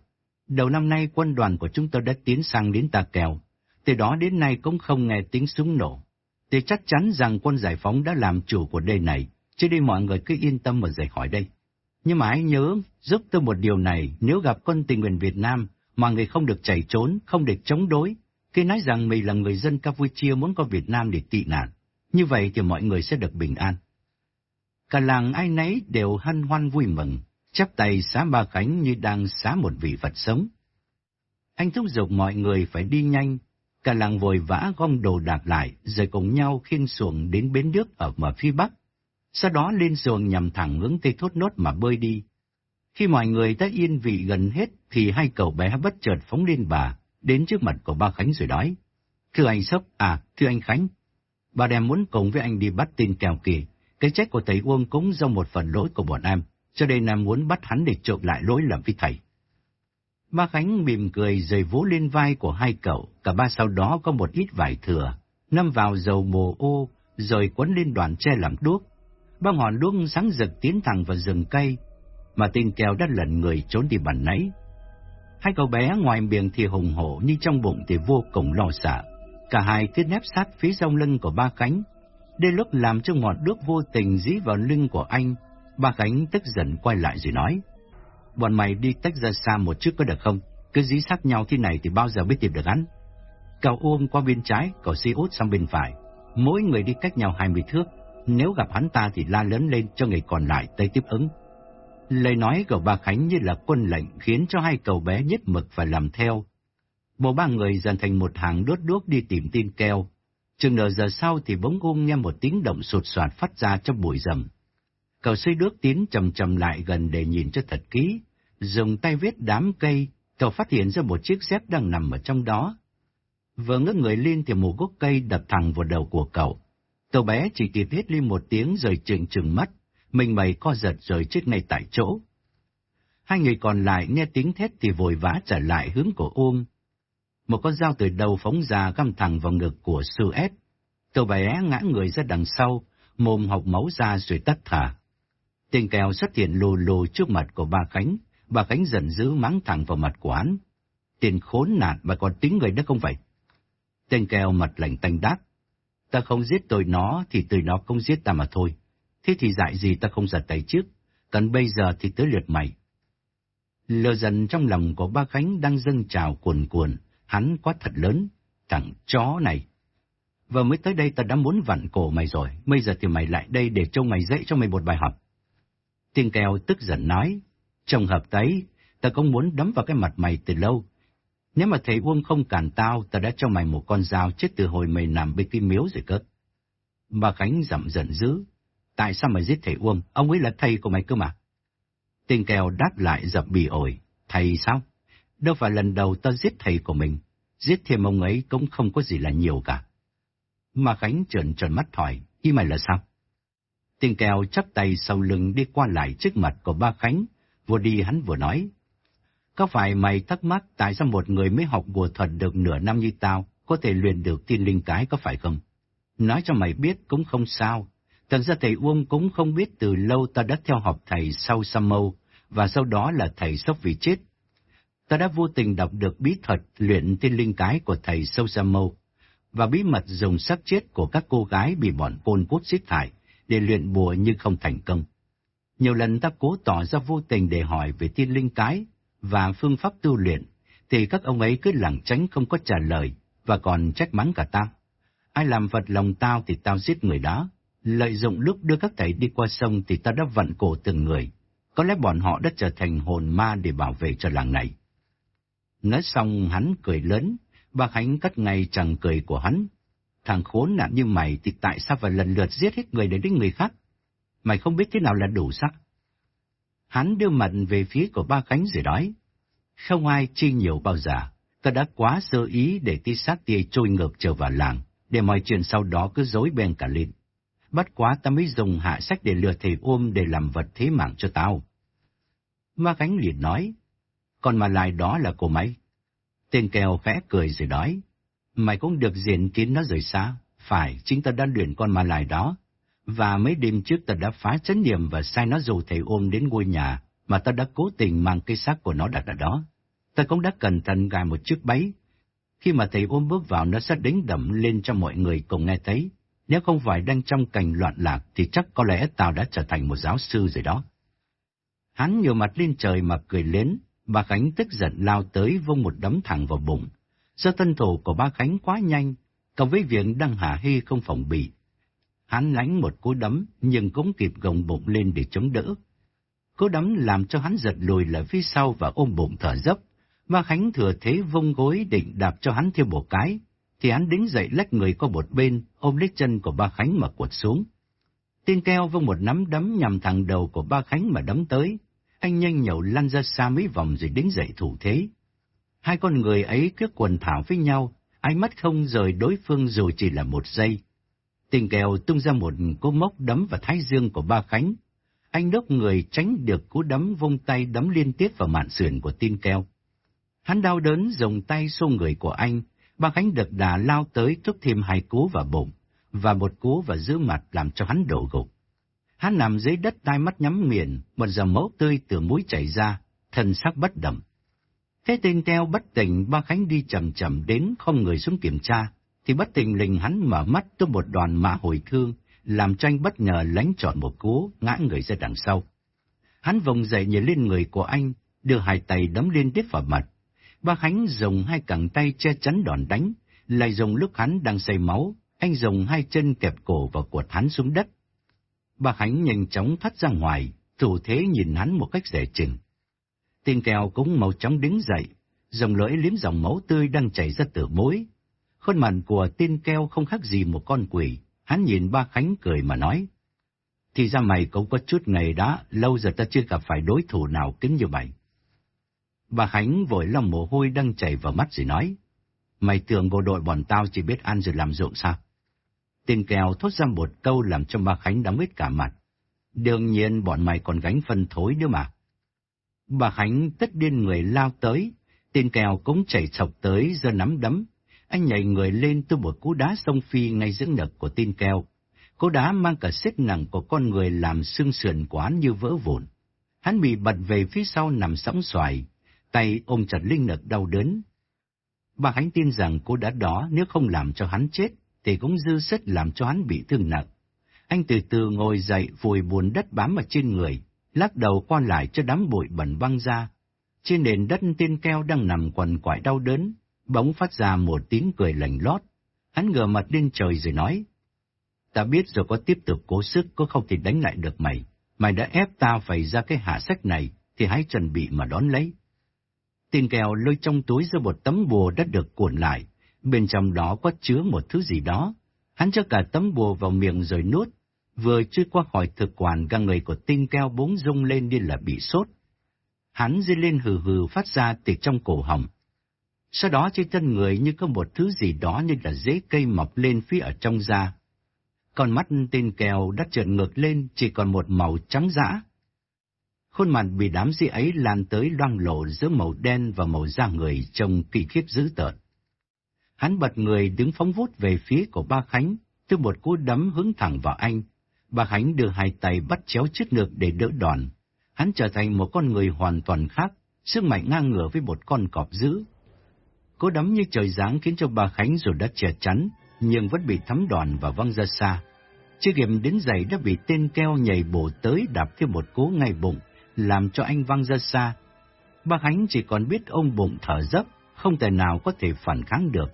Đầu năm nay quân đoàn của chúng tôi đã tiến sang đến Tà Kèo, từ đó đến nay cũng không nghe tiếng súng nổ. Thì chắc chắn rằng quân giải phóng đã làm chủ của đây này, chứ đi mọi người cứ yên tâm mà rời khỏi đây. Nhưng mà hãy nhớ, giúp tôi một điều này, nếu gặp quân tình nguyện Việt Nam, mà người không được chạy trốn, không được chống đối, khi nói rằng mình là người dân Campuchia muốn có Việt Nam để tị nạn. Như vậy thì mọi người sẽ được bình an. Cả làng ai nấy đều hân hoan vui mừng, chắp tay xá ba khánh như đang xá một vị Phật sống. Anh thúc giục mọi người phải đi nhanh, cả làng vội vã gom đồ đạc lại, rồi cùng nhau khiên xuồng đến bến nước ở mở phía bắc. Sau đó lên xuồng nhằm thẳng hướng tây thốt nốt mà bơi đi. Khi mọi người đã yên vị gần hết, thì hai cậu bé bất chợt phóng lên bà, đến trước mặt của ba Khánh rồi nói. Thưa anh Sốc, à, thưa anh Khánh, bà đem muốn cùng với anh đi bắt tin kèo kỳ. Cái trách của thầy Uông cũng do một phần lỗi của bọn em cho nên em muốn bắt hắn để trộm lại lỗi lầm với thầy. Ba Khánh mỉm cười rồi vỗ lên vai của hai cậu, cả ba sau đó có một ít vải thừa, ngâm vào dầu mồ ô, rồi quấn lên đoàn tre làm đuốc. Ba ngọn đuốc sáng rực tiến thẳng vào rừng cây, mà tên kèo đã lẩn người trốn đi bàn nấy. Hai cậu bé ngoài miệng thì hùng hổ nhưng trong bụng thì vô cùng lo sợ. Cả hai cứ nép sát phía sau lưng của ba Khánh. Đến lúc làm cho ngọn đuốc vô tình dí vào lưng của anh, Ba Khánh tức giận quay lại rồi nói, bọn mày đi tách ra xa một chút có được không? Cứ dí sát nhau thế này thì bao giờ mới tìm được hắn? Cậu ôm qua bên trái, cậu si út sang bên phải. Mỗi người đi cách nhau hai mươi thước. Nếu gặp hắn ta thì la lớn lên cho người còn lại tay tiếp ứng. Lời nói của bà Khánh như là quân lệnh khiến cho hai cậu bé nhất mực phải làm theo. Bộ ba người dần thành một hàng đốt đuốc đi tìm tin keo. Chừng nửa giờ sau thì bỗng ôm nghe một tiếng động sột soạt phát ra trong bụi rầm. Cậu xây đước tiến chầm chầm lại gần để nhìn cho thật kỹ. Dùng tay viết đám cây, cậu phát hiện ra một chiếc dép đang nằm ở trong đó. Vừa ngước người lên thì một gốc cây đập thẳng vào đầu của cậu. Cậu bé chỉ kịp hét lên một tiếng rồi trừng trừng mắt, mình mày co giật rồi chết ngay tại chỗ. Hai người còn lại nghe tiếng thét thì vội vã trở lại hướng của ôm. Một con dao từ đầu phóng ra găm thẳng vào ngực của sư ép. Cậu bé ngã người ra đằng sau, mồm học máu ra rồi tắt thở. Tên kèo xuất hiện lù lù trước mặt của bà Khánh, bà Khánh giận dữ mắng thẳng vào mặt của hắn. Tiền khốn nạn mà còn tính người đó không vậy? Tên kèo mặt lạnh tanh đáp. Ta không giết tôi nó thì tụi nó không giết ta mà thôi. Thế thì dại gì ta không giật tay trước, cần bây giờ thì tới lượt mày. Lờ dần trong lòng của ba Khánh đang dâng trào cuồn cuồn, hắn quá thật lớn, thằng chó này. Vừa mới tới đây ta đã muốn vặn cổ mày rồi, bây giờ thì mày lại đây để trông mày dạy cho mày một bài học. Tiên kèo tức giận nói, trong hợp đấy, ta cũng muốn đấm vào cái mặt mày từ lâu. Nếu mà thầy Uông không cản tao, ta đã cho mày một con dao chết từ hồi mày nằm bên cái miếu rồi cất. Bà Khánh dậm giận dữ. Tại sao mày giết thầy Uông? Ông ấy là thầy của mày cơ mà. Tiên kèo đáp lại dập bì ổi. Thầy sao? Đâu phải lần đầu ta giết thầy của mình. Giết thêm ông ấy cũng không có gì là nhiều cả. Mà Khánh trợn tròn mắt hỏi, ý mày là sao? Tiên kèo chắp tay sau lưng đi qua lại trước mặt của ba Khánh, vừa đi hắn vừa nói. Có phải mày thắc mắc tại sao một người mới học bùa thuật được nửa năm như tao có thể luyện được tiên linh cái có phải không? Nói cho mày biết cũng không sao. Thật ra thầy Uông cũng không biết từ lâu ta đã theo học thầy sau Samâu, và sau đó là thầy sốc vì chết. Ta đã vô tình đọc được bí thuật luyện tiên linh cái của thầy Sâu Samâu, và bí mật dùng xác chết của các cô gái bị bọn côn cốt giết hại để luyện bùa nhưng không thành công. Nhiều lần ta cố tỏ ra vô tình để hỏi về tiên linh cái và phương pháp tu luyện, thì các ông ấy cứ lảng tránh không có trả lời và còn trách mắng cả tao. Ai làm vật lòng tao thì tao giết người đó. Lợi dụng lúc đưa các thầy đi qua sông thì ta đã vặn cổ từng người. Có lẽ bọn họ đã trở thành hồn ma để bảo vệ cho làng này. Nói xong hắn cười lớn, bà Khánh cắt ngay chẳng cười của hắn. Thằng khốn nạn như mày thì tại sao phải lần lượt giết hết người để đến người khác? Mày không biết thế nào là đủ sắc. Hắn đưa mặt về phía của ba cánh rồi nói. Không ai chi nhiều bao giờ, ta đã quá sơ ý để tí sát tia trôi ngược trở vào làng, để mọi chuyện sau đó cứ dối beng cả lên. Bắt quá ta mới dùng hạ sách để lừa thầy ôm để làm vật thế mạng cho tao. Ma cánh liền nói, còn mà lại đó là của mày. Tên kèo khẽ cười rồi nói, mày cũng được diện kiến nó rồi sao? Phải, chính ta đã luyện con ma lại đó. Và mấy đêm trước ta đã phá chấn niệm và sai nó dù thầy ôm đến ngôi nhà, mà ta đã cố tình mang cây xác của nó đặt ở đó. Ta cũng đã cẩn thận gài một chiếc bẫy. Khi mà thầy ôm bước vào nó sẽ đánh đậm lên cho mọi người cùng nghe thấy. Nếu không phải đang trong cảnh loạn lạc thì chắc có lẽ tao đã trở thành một giáo sư rồi đó. Hắn nhiều mặt lên trời mà cười lớn, bà Khánh tức giận lao tới vung một đấm thẳng vào bụng. Do tân thủ của ba Khánh quá nhanh, cộng với việc đang hạ hy không phòng bị. Hắn lánh một cú đấm nhưng cũng kịp gồng bụng lên để chống đỡ. Cú đấm làm cho hắn giật lùi lại phía sau và ôm bụng thở dốc. Ba Khánh thừa thế vung gối định đạp cho hắn thêm một cái, thì hắn đứng dậy lách người qua một bên, ôm lấy chân của ba Khánh mà quật xuống. Tiên keo vung một nắm đấm nhằm thẳng đầu của ba Khánh mà đấm tới, anh nhanh nhậu lăn ra xa mấy vòng rồi đứng dậy thủ thế. Hai con người ấy cứ quần thảo với nhau, ánh mắt không rời đối phương dù chỉ là một giây. Tình kèo tung ra một cú mốc đấm vào thái dương của ba Khánh. Anh đốc người tránh được cú đấm vung tay đấm liên tiếp vào mạn sườn của tin Kèo. Hắn đau đớn dùng tay xô người của anh, ba Khánh được đà lao tới thúc thêm hai cú vào bụng, và một cú vào giữa mặt làm cho hắn đổ gục. Hắn nằm dưới đất tai mắt nhắm nghiền, một dòng máu tươi từ mũi chảy ra, thân xác bất động. Thế tên teo bất tỉnh, ba Khánh đi chậm chậm đến không người xuống kiểm tra, thì bất tình lình hắn mở mắt tới một đoàn mã hồi thương, làm cho anh bất ngờ lánh trọn một cú, ngã người ra đằng sau. Hắn vùng dậy nhảy lên người của anh, đưa hai tay đấm liên tiếp vào mặt. Ba Khánh dùng hai cẳng tay che chắn đòn đánh, lại dùng lúc hắn đang say máu, anh dùng hai chân kẹp cổ và cuột hắn xuống đất. Ba Khánh nhanh chóng thoát ra ngoài, thủ thế nhìn hắn một cách dễ chừng. Tiên kèo cũng màu chóng đứng dậy, dòng lưỡi liếm dòng máu tươi đang chảy ra từ mối. Khuôn mặt của tiên keo không khác gì một con quỷ, hắn nhìn ba Khánh cười mà nói. Thì ra mày cũng có chút ngày đã. lâu giờ ta chưa gặp phải đối thủ nào kính như mày. Bà Khánh vội lòng mồ hôi đang chảy vào mắt rồi nói. Mày tưởng bộ đội bọn tao chỉ biết ăn rồi làm ruộng sao? Tiên kèo thốt ra một câu làm cho bà Khánh đóng hết cả mặt. Đương nhiên bọn mày còn gánh phân thối nữa mà. Bà hạnh tất điên người lao tới, tên kèo cũng chảy chọc tới giờ nắm đấm. Anh nhảy người lên từ một cú đá sông phi ngay giữa ngực của tên kèo. Cú đá mang cả sức nặng của con người làm xương sườn của hắn như vỡ vụn. Hắn bị bật về phía sau nằm sóng xoài, tay ôm chặt linh lực đau đớn. Bà hạnh tin rằng cú đá đó nếu không làm cho hắn chết, thì cũng dư sức làm cho hắn bị thương nặng. Anh từ từ ngồi dậy vùi buồn đất bám ở trên người, lắc đầu qua lại cho đám bụi bẩn văng ra. Trên nền đất tiên keo đang nằm quằn quại đau đớn, bỗng phát ra một tiếng cười lành lót. Hắn ngửa mặt lên trời rồi nói, Ta biết rồi có tiếp tục cố sức có không thì đánh lại được mày. Mày đã ép ta phải ra cái hạ sách này, thì hãy chuẩn bị mà đón lấy. Tên kèo lôi trong túi ra một tấm bùa đã được cuộn lại, bên trong đó có chứa một thứ gì đó. Hắn cho cả tấm bùa vào miệng rồi nuốt, vừa chưa qua khỏi thực quản cả người của tinh keo bỗng rung lên như là bị sốt. Hắn dây lên hừ hừ phát ra từ trong cổ họng. Sau đó trên thân người như có một thứ gì đó như là rễ cây mọc lên phía ở trong da. Con mắt tên kèo đã trợn ngược lên chỉ còn một màu trắng dã. Khuôn mặt bị đám dĩ ấy lan tới loang lộ giữa màu đen và màu da người trông kỳ khiếp dữ tợn. Hắn bật người đứng phóng vút về phía của ba Khánh, từ một cú đấm hướng thẳng vào anh. Bà Khánh đưa hai tay bắt chéo trước ngực để đỡ đòn. Hắn trở thành một con người hoàn toàn khác, sức mạnh ngang ngửa với một con cọp dữ. Cố đấm như trời giáng khiến cho bà Khánh rồi đã che chắn, nhưng vẫn bị thấm đòn và văng ra xa. Chưa kịp đến giày đã bị tên keo nhảy bổ tới đạp thêm một cú ngay bụng, làm cho anh văng ra xa. Bà Khánh chỉ còn biết ôm bụng thở dấp, không thể nào có thể phản kháng được.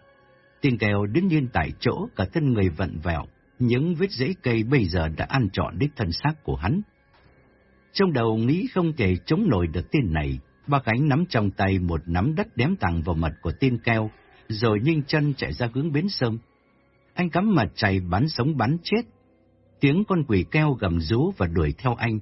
Tên keo đứng nhiên tại chỗ, cả thân người vặn vẹo, những vết rễ cây bây giờ đã ăn trọn đích thân xác của hắn. Trong đầu nghĩ không thể chống nổi được tên này, ba cánh nắm trong tay một nắm đất đếm tặng vào mặt của tên keo, rồi nhanh chân chạy ra hướng bến sông. Anh cắm mặt chạy bắn sống bắn chết. Tiếng con quỷ keo gầm rú và đuổi theo anh.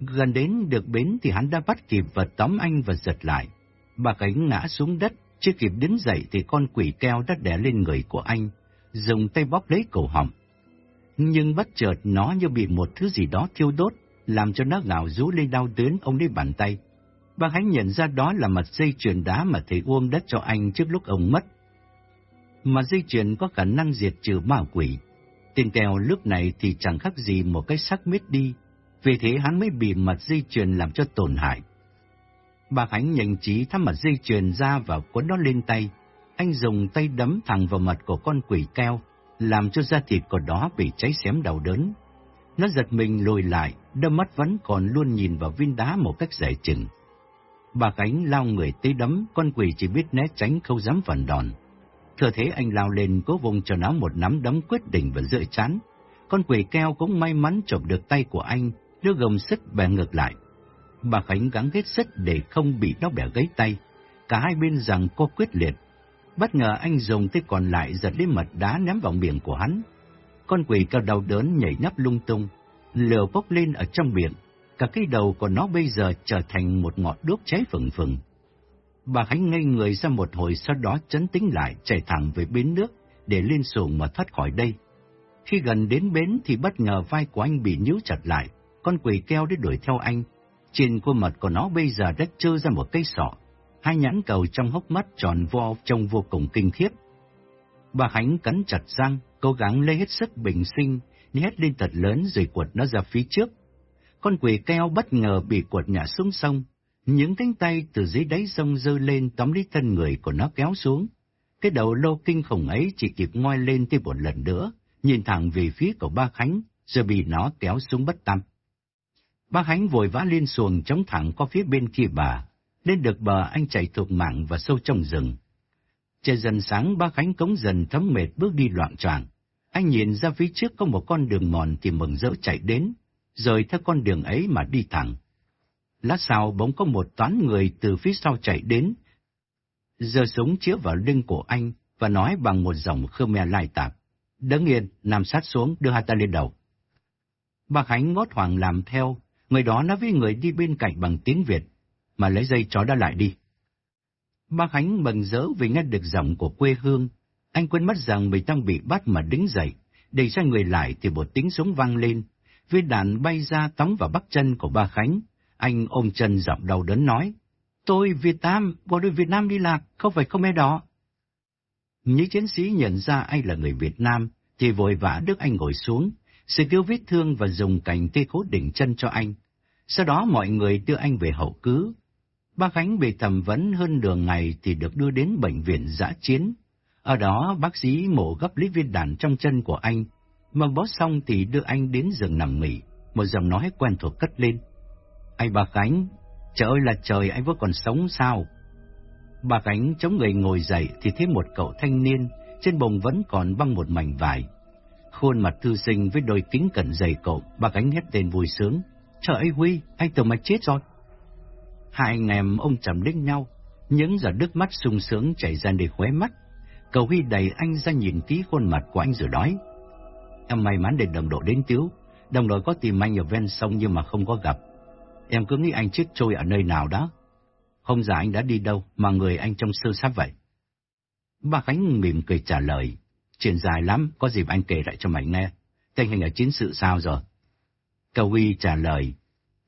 Gần đến được bến thì hắn đã bắt kịp và tóm anh và giật lại. Bà cánh ngã xuống đất, chưa kịp đứng dậy thì con quỷ keo đã đè lên người của anh, dùng tay bóp lấy cổ họng. Nhưng bất chợt nó như bị một thứ gì đó thiêu đốt, làm cho nó gào rú lên đau đớn ông lấy bàn tay. Bác Khánh nhận ra đó là mặt dây chuyền đá mà thầy Uông đất cho anh trước lúc ông mất. Mà dây chuyền có khả năng diệt trừ ma quỷ. Tên Tèo lúc này thì chẳng khác gì một cái sắc mít đi, vì thế hắn mới bị mặt dây chuyền làm cho tổn hại. Bà Khánh nhanh trí thăm mặt dây chuyền ra và cuốn nó lên tay. Anh dùng tay đấm thẳng vào mặt của con quỷ keo, làm cho da thịt của đó bị cháy xém đau đớn. Nó giật mình lùi lại, đôi mắt vẫn còn luôn nhìn vào viên đá một cách dễ chừng. Bà Khánh lao người tới đấm, con quỷ chỉ biết né tránh không dám phản đòn. Thừa thế anh lao lên cố vùng cho nó một nắm đấm quyết định và dựa chán. Con quỷ keo cũng may mắn chộp được tay của anh, đưa gồng sức bẻ ngược lại. Bà Khánh gắng hết sức để không bị nó bẻ gãy tay. Cả hai bên rằng cô quyết liệt. Bất ngờ anh dùng tay còn lại giật lấy mật đá ném vào miệng của hắn. Con quỷ cao đau đớn nhảy nhấp lung tung, lửa bốc lên ở trong miệng. Cả cái đầu của nó bây giờ trở thành một ngọn đuốc cháy phừng phừng. Bà Khánh ngây người ra một hồi sau đó chấn tĩnh lại chạy thẳng về bến nước để lên xuồng mà thoát khỏi đây. Khi gần đến bến thì bất ngờ vai của anh bị nhíu chặt lại, con quỷ keo để đuổi theo anh. Trên khuôn mặt của nó bây giờ đã trơ ra một cây sọ, hai nhãn cầu trong hốc mắt tròn vo trông vô cùng kinh khiếp. Bà Khánh cắn chặt răng, cố gắng lấy hết sức bình sinh, nhét lên thật lớn rồi quật nó ra phía trước. Con quỷ keo bất ngờ bị quật nhả xuống sông, những cánh tay từ dưới đáy sông dơ lên tóm lấy thân người của nó kéo xuống. Cái đầu lô kinh khủng ấy chỉ kịp ngoi lên thêm một lần nữa, nhìn thẳng về phía của ba Khánh, rồi bị nó kéo xuống bất tâm. Ba Khánh vội vã lên xuồng chống thẳng qua phía bên kia bà, lên được bờ anh chạy thuộc mạng và sâu trong rừng. Trời dần sáng ba Khánh cống dần thấm mệt bước đi loạn choạng. Anh nhìn ra phía trước có một con đường mòn thì mừng rỡ chạy đến, rồi theo con đường ấy mà đi thẳng. Lát sau bỗng có một toán người từ phía sau chạy đến, giờ súng chĩa vào lưng của anh và nói bằng một giọng Khmer lai tạp. Đứng yên, nằm sát xuống, đưa hai tay lên đầu. Bà Khánh ngót hoàng làm theo, người đó nói với người đi bên cạnh bằng tiếng Việt, mà lấy dây chó đã lại đi. Ba Khánh mừng rỡ vì nghe được giọng của quê hương. Anh quên mất rằng mình đang bị bắt mà đứng dậy. Đẩy ra người lại thì một tiếng súng vang lên. Viên đạn bay ra tống vào bắp chân của ba Khánh. Anh ôm chân giọng đầu đớn nói. Tôi Việt Nam, bộ đội Việt Nam đi lạc, không phải không ai đó. Những chiến sĩ nhận ra anh là người Việt Nam, thì vội vã đức anh ngồi xuống, sự cứu vết thương và dùng cành cây cố định chân cho anh. Sau đó mọi người đưa anh về hậu cứ. Bác Khánh bị thẩm vấn hơn đường ngày thì được đưa đến bệnh viện giã chiến. Ở đó bác sĩ mổ gấp lít viên đạn trong chân của anh, mà bó xong thì đưa anh đến giường nằm nghỉ, một giọng nói quen thuộc cất lên. Anh bà Khánh, trời ơi là trời, anh vẫn còn sống sao? Bà Khánh chống người ngồi dậy thì thấy một cậu thanh niên, trên bồng vẫn còn băng một mảnh vải. Khuôn mặt thư sinh với đôi kính cận dày cậu, bà Khánh hét tên vui sướng. Trời ơi Huy, anh tưởng mà chết rồi. Hai anh em ông chầm đến nhau, những giọt nước mắt sung sướng chảy ra để khóe mắt. Cầu Huy đẩy anh ra nhìn kỹ khuôn mặt của anh rồi nói. Em may mắn để đồng đội đến cứu, đồng đội có tìm anh ở ven sông nhưng mà không có gặp. Em cứ nghĩ anh chết trôi ở nơi nào đó. Không giả anh đã đi đâu mà người anh trông sơ sát vậy. Bà Khánh mỉm cười trả lời. Chuyện dài lắm, có dịp anh kể lại cho mày nghe. Tình hình ở chiến sự sao rồi? Cầu Huy trả lời.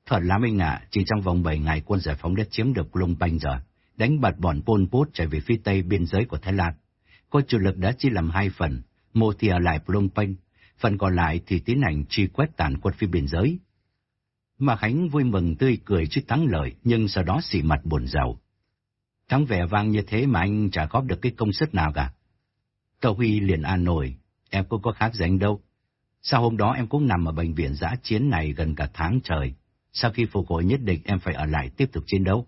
Thật lắm anh ạ, chỉ trong vòng 7 ngày quân giải phóng đã chiếm được Phnom Penh rồi, đánh bật bọn Pol Pot chạy về phía tây biên giới của Thái Lan. Cô chủ lực đã chia làm hai phần, một thì ở lại Phnom Penh, phần còn lại thì tiến hành truy quét tàn quân phía biên giới. Mà Khánh vui mừng tươi cười trước thắng lợi, nhưng sau đó xỉ mặt buồn giàu. Thắng vẻ vang như thế mà anh chả góp được cái công sức nào cả. Tàu Huy liền an nổi, em cũng có khác gì anh đâu. Sau hôm đó em cũng nằm ở bệnh viện giã chiến này gần cả tháng trời. Sau khi phục hồi nhất định em phải ở lại tiếp tục chiến đấu.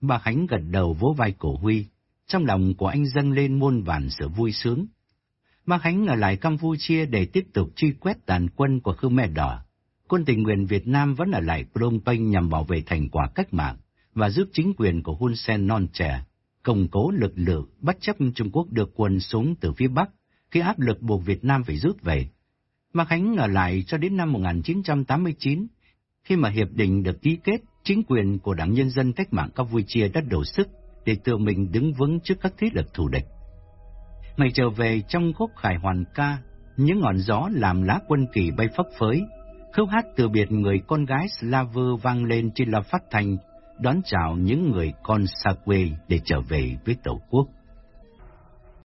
Bà Khánh gật đầu vỗ vai cổ Huy, trong lòng của anh dâng lên muôn vàn sự vui sướng. Bà Khánh ở lại Campuchia để tiếp tục truy quét tàn quân của Khmer Đỏ. Quân tình nguyện Việt Nam vẫn ở lại Phnom Penh nhằm bảo vệ thành quả cách mạng và giúp chính quyền của Hun Sen non trẻ củng cố lực lượng bất chấp Trung Quốc đưa quân xuống từ phía Bắc khi áp lực buộc Việt Nam phải rút về. Mạc Khánh ở lại cho đến năm 1989, khi mà hiệp định được ký kết, chính quyền của Đảng Nhân dân Cách mạng Campuchia đã đổ sức để tự mình đứng vững trước các thế lực thù địch. Ngày trở về trong khúc khải hoàn ca, những ngọn gió làm lá quân kỳ bay phấp phới, khâu hát từ biệt người con gái Slaver vang lên trên loa phát thanh đón chào những người con xa quê để trở về với Tổ quốc.